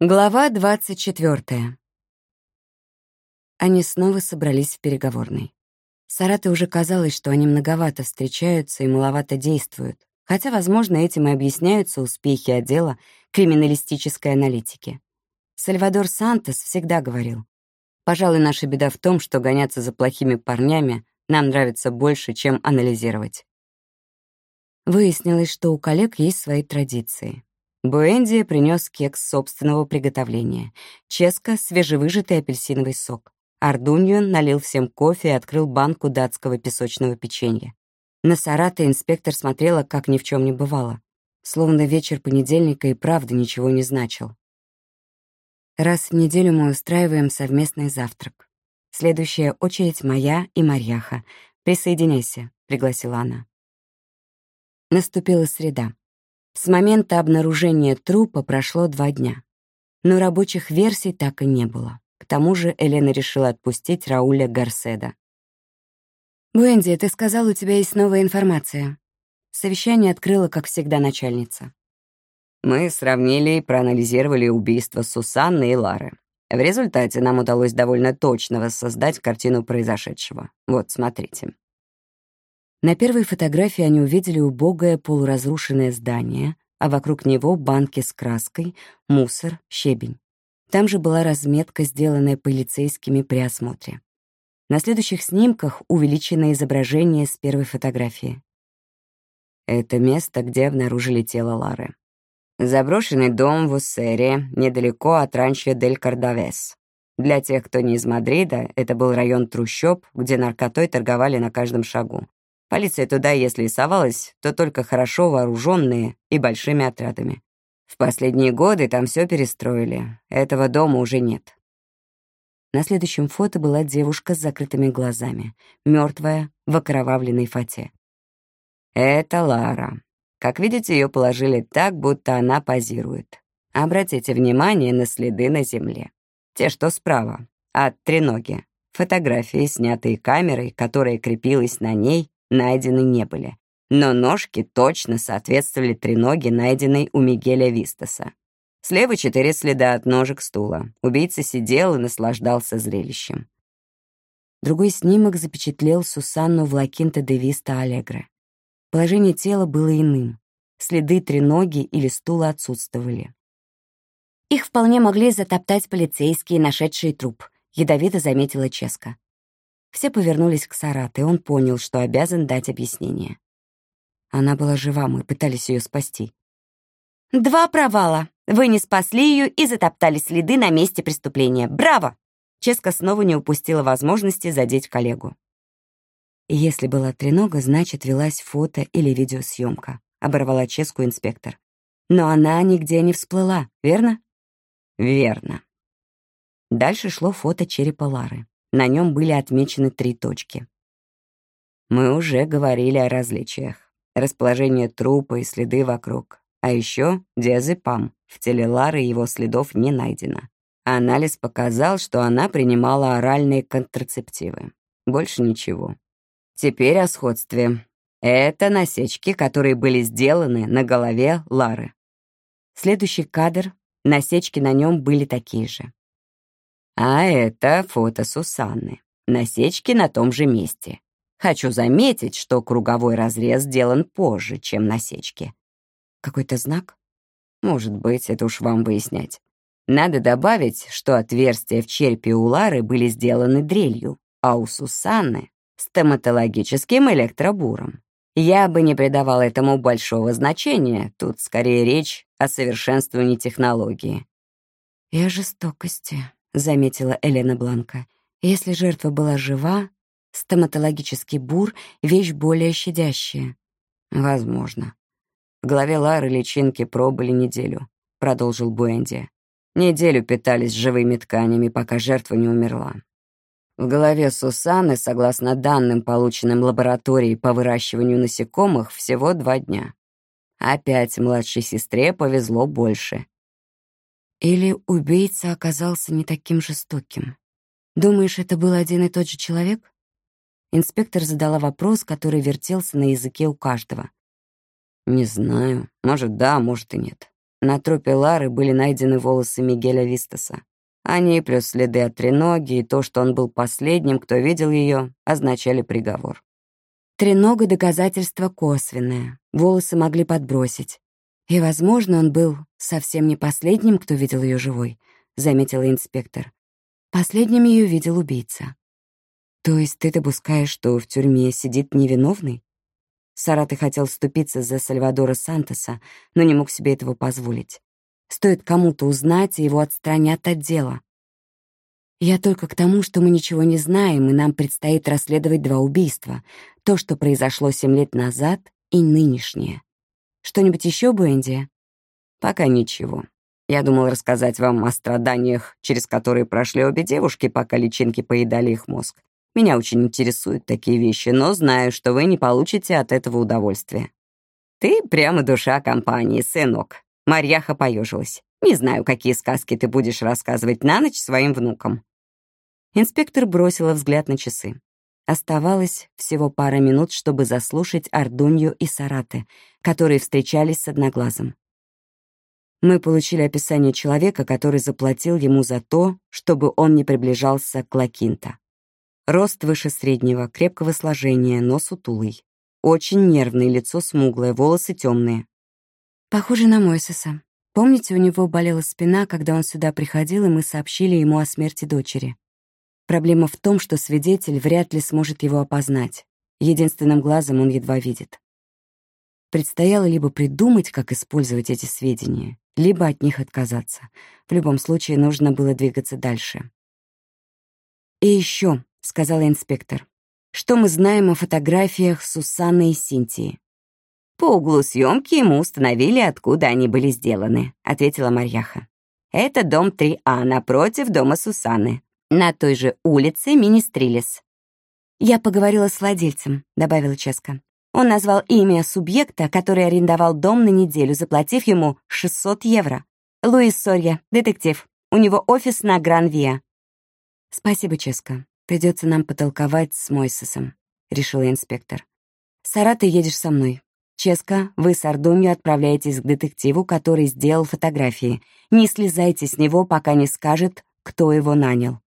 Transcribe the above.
Глава 24. Они снова собрались в переговорной. Сарате уже казалось, что они многовато встречаются и маловато действуют, хотя, возможно, этим и объясняются успехи отдела криминалистической аналитики. Сальвадор Сантос всегда говорил, «Пожалуй, наша беда в том, что гоняться за плохими парнями нам нравится больше, чем анализировать». Выяснилось, что у коллег есть свои традиции. Буэнди принес кекс собственного приготовления, Ческа — свежевыжатый апельсиновый сок. Ардуньо налил всем кофе и открыл банку датского песочного печенья. На Сарата инспектор смотрела, как ни в чем не бывало. Словно вечер понедельника и правда ничего не значил. Раз в неделю мы устраиваем совместный завтрак. Следующая очередь моя и Марьяха. Присоединяйся, — пригласила она. Наступила среда. С момента обнаружения трупа прошло два дня. Но рабочих версий так и не было. К тому же Елена решила отпустить Рауля Гарседа. «Буэнди, ты сказал, у тебя есть новая информация». Совещание открыла, как всегда, начальница. Мы сравнили и проанализировали убийства Сусанны и Лары. В результате нам удалось довольно точно воссоздать картину произошедшего. Вот, смотрите. На первой фотографии они увидели убогое полуразрушенное здание, а вокруг него банки с краской, мусор, щебень. Там же была разметка, сделанная полицейскими при осмотре. На следующих снимках увеличено изображение с первой фотографии. Это место, где обнаружили тело Лары. Заброшенный дом в Уссере, недалеко от ранчо Дель Кардавес. Для тех, кто не из Мадрида, это был район трущоб, где наркотой торговали на каждом шагу. Полиция туда, если и совалась, то только хорошо вооруженные и большими отрядами. В последние годы там все перестроили. Этого дома уже нет. На следующем фото была девушка с закрытыми глазами, мертвая в окровавленной фате. Это Лара. Как видите, ее положили так, будто она позирует. Обратите внимание на следы на земле. Те, что справа, от треноги. Фотографии, снятые камерой, которая крепилась на ней найдены не были. Но ножки точно соответствовали треноге, найденной у Мигеля Вистаса. Слева четыре следа от ножек стула. Убийца сидел и наслаждался зрелищем. Другой снимок запечатлел Сусанну в Лакинте де Виста Аллегре. Положение тела было иным. Следы треноги или стула отсутствовали. Их вполне могли затоптать полицейские, нашедшие труп, ядовито заметила Ческа. Все повернулись к Сарат, и он понял, что обязан дать объяснение. Она была жива, мы пытались ее спасти. «Два провала. Вы не спасли ее и затоптали следы на месте преступления. Браво!» Ческа снова не упустила возможности задеть коллегу. «Если была тренога, значит, велась фото- или видеосъемка», — оборвала Ческу инспектор. «Но она нигде не всплыла, верно?» «Верно». Дальше шло фото черепа Лары. На нем были отмечены три точки. Мы уже говорили о различиях. Расположение трупа и следы вокруг. А еще диазепам. В теле Лары его следов не найдено. Анализ показал, что она принимала оральные контрацептивы. Больше ничего. Теперь о сходстве. Это насечки, которые были сделаны на голове Лары. Следующий кадр. Насечки на нем были такие же. А это фото Сусанны. Насечки на том же месте. Хочу заметить, что круговой разрез сделан позже, чем насечки. Какой-то знак? Может быть, это уж вам выяснять. Надо добавить, что отверстия в черепе у Лары были сделаны дрелью, а у Сусанны — стоматологическим электробуром. Я бы не придавал этому большого значения, тут скорее речь о совершенствовании технологии. И о жестокости, — заметила Елена Бланка. «Если жертва была жива, стоматологический бур — вещь более щадящая». «Возможно. В голове Лары личинки пробыли неделю», — продолжил Буэнди. «Неделю питались живыми тканями, пока жертва не умерла. В голове Сусаны, согласно данным, полученным лабораторией по выращиванию насекомых, всего два дня. Опять младшей сестре повезло больше. Или убийца оказался не таким жестоким? Думаешь, это был один и тот же человек? Инспектор задала вопрос, который вертелся на языке у каждого. «Не знаю. Может, да, может и нет. На трупе Лары были найдены волосы Мигеля Вистаса. Они, плюс следы от треноги и то, что он был последним, кто видел ее, означали приговор. Тренога — доказательство косвенное. Волосы могли подбросить. И, возможно, он был совсем не последним, кто видел ее живой, заметила инспектор. Последним ее видел убийца. То есть ты допускаешь, что в тюрьме сидит невиновный? Сараты хотел вступиться за Сальвадора Сантоса, но не мог себе этого позволить. Стоит кому-то узнать, и его отстранят от дела. Я только к тому, что мы ничего не знаем, и нам предстоит расследовать два убийства. То, что произошло семь лет назад, и нынешнее. Что-нибудь еще, Бенди? Пока ничего. Я думал рассказать вам о страданиях, через которые прошли обе девушки, пока личинки поедали их мозг. Меня очень интересуют такие вещи, но знаю, что вы не получите от этого удовольствия. Ты прямо душа компании, сынок. Марьяха поежилась. Не знаю, какие сказки ты будешь рассказывать на ночь своим внукам. Инспектор бросила взгляд на часы. Оставалось всего пара минут, чтобы заслушать Ардунью и Сараты, которые встречались с Одноглазым. Мы получили описание человека, который заплатил ему за то, чтобы он не приближался к Лакинта. Рост выше среднего, крепкого сложения, нос утулый. Очень нервный, лицо смуглое, волосы темные. Похоже на Мойсеса. Помните, у него болела спина, когда он сюда приходил, и мы сообщили ему о смерти дочери. Проблема в том, что свидетель вряд ли сможет его опознать. Единственным глазом он едва видит. Предстояло либо придумать, как использовать эти сведения, либо от них отказаться. В любом случае, нужно было двигаться дальше. И еще, — сказал инспектор. «Что мы знаем о фотографиях Сусанны и Синтии?» «По углу съемки ему установили, откуда они были сделаны», — ответила Марьяха. «Это дом 3А напротив дома Сусанны. На той же улице Министрилис». «Я поговорила с владельцем», — добавила Ческа. Он назвал имя субъекта, который арендовал дом на неделю, заплатив ему 600 евро. Луис Сорья, детектив. У него офис на Гран-Виа. «Спасибо, Ческа. Придется нам потолковать с Мойсесом», — решила инспектор. «Сара, ты едешь со мной. Ческа, вы с Ардунью отправляетесь к детективу, который сделал фотографии. Не слезайте с него, пока не скажет, кто его нанял.